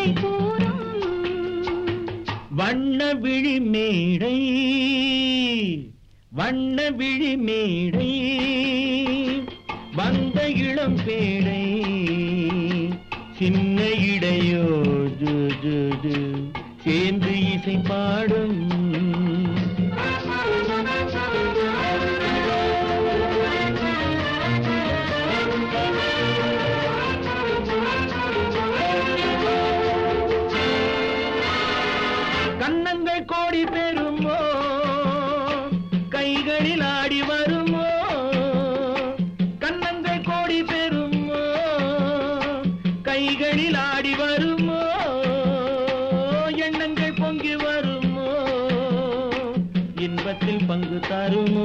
கதை கூறும் வண்ண விழி மேடை வண்ண விழி மேடை வந்த இளம் பேடை சின்ன இடையோ ஜு சேர்ந்து இசை பாடும். கைகளில் ஆடி வருமோ கன்னங்கள் கோடி பெறுமோ? கைகளில் ஆடி வருமோ? எண்ணங்கள் பொங்கி வருமோ? இன்பத்தில் பங்கு தருமோ?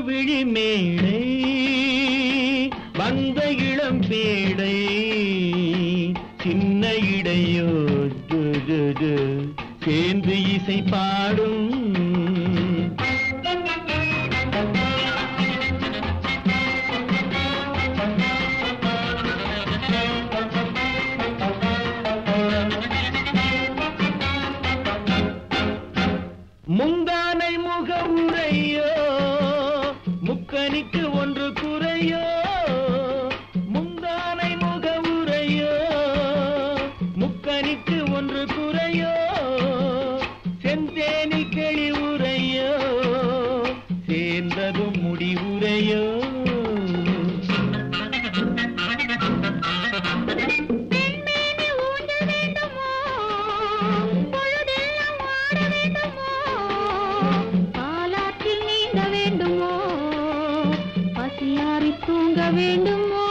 விழிமேடை வந்த இளம் பேடை சின்ன இடையோ சேர்ந்து இசை பாடும் வீட்டு ஒன்று குறையோ? முந்தானை முக உரையோ முக்கணிக்கு ஒன்று குறையோ? செந்தேனி கிளி உரையோ சேர்ந்ததும் முடிவுரையோ பெண்மேனி வேண்டுமோ? யாரை தூங்க வேண்டுமோ?